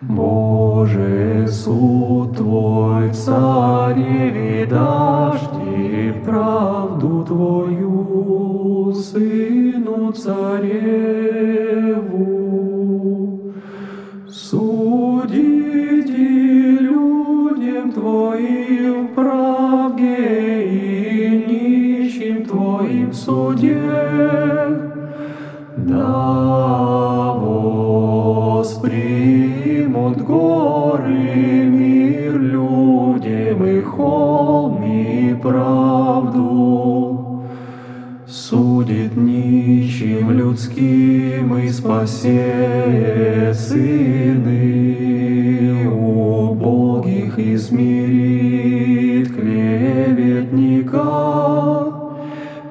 Боже, суд Твой, цареви дожди, правду Твою, Сыну цареву. Судите людям Твоим правде и нищим Твоим суде, да воспримут горы мир людям и холм и правду. Судит нищим людским и спасет сыны убогих и смирит клеветника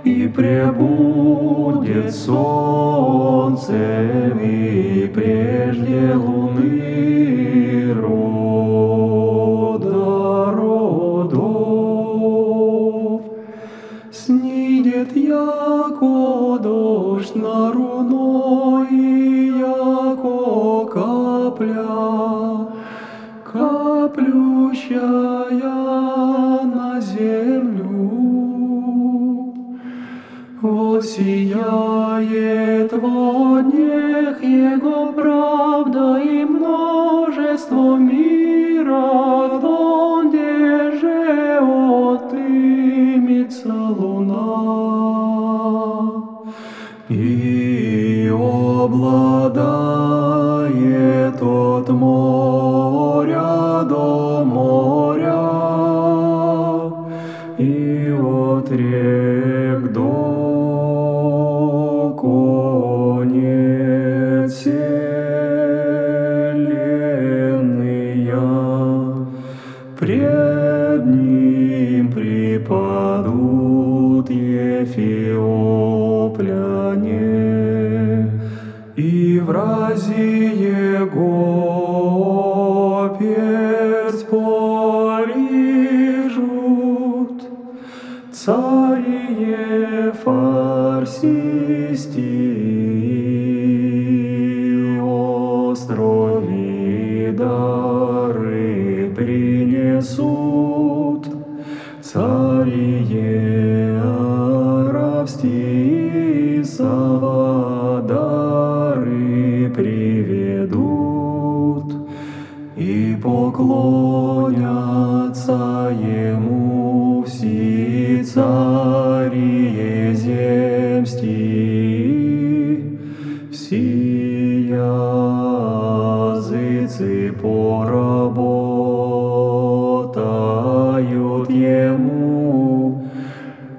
и пребудет солнцем и прежде луны капля, каплющая на землю. Воссияет во днях Его правда и множество мира, donde же отымется луна. И обладает от рек до конец вселенная. Пред ним припадут ефиопляне, и в разе его арабсти дары приведут и поклонятся ему все цари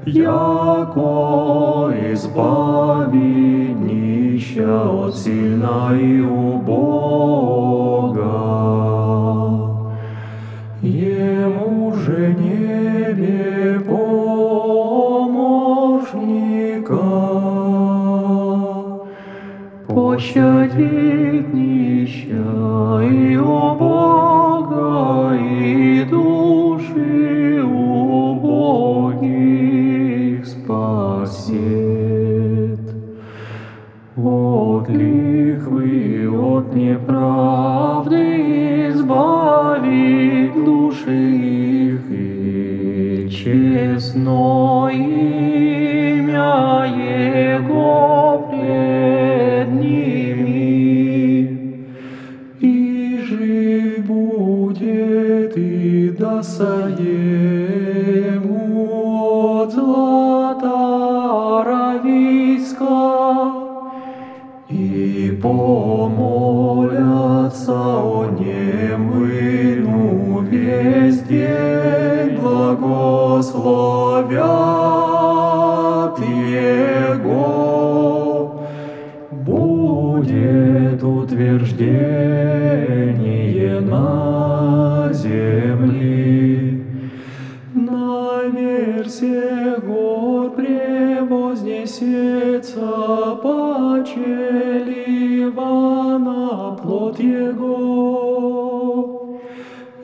яко избавить нища от сильна и убога. Ему же небе помощника, пощадит нища и убога, и От лихвы, от неправды избавить души их и честно имя Его пред ними. И жив будет и даса утверждение на земле, наверсе гор превознесется паче ливана плод его,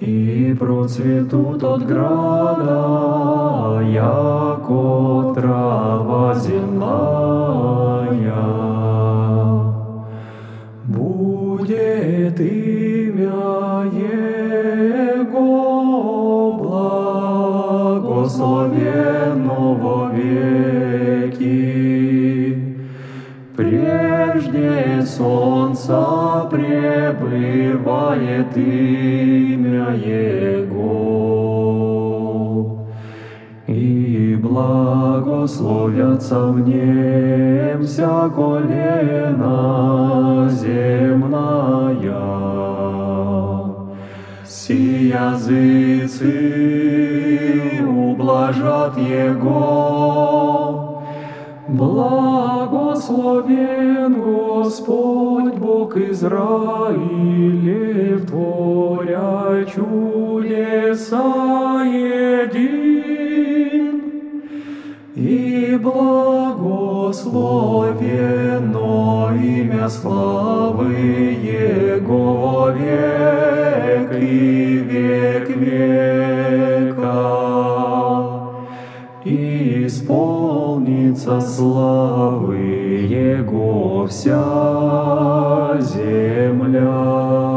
и процветут от града, яко трава земная. Славит имя Его, благословенно во веки. Прежде солнца пребывает имя Его. Благословятся в нем вся колена земная. Си языцы ублажат Его, Благословен Господь Бог Израилев, творя чудеса един. И благословено имя славы Его век и век века. И исполнится славы Его вся земля.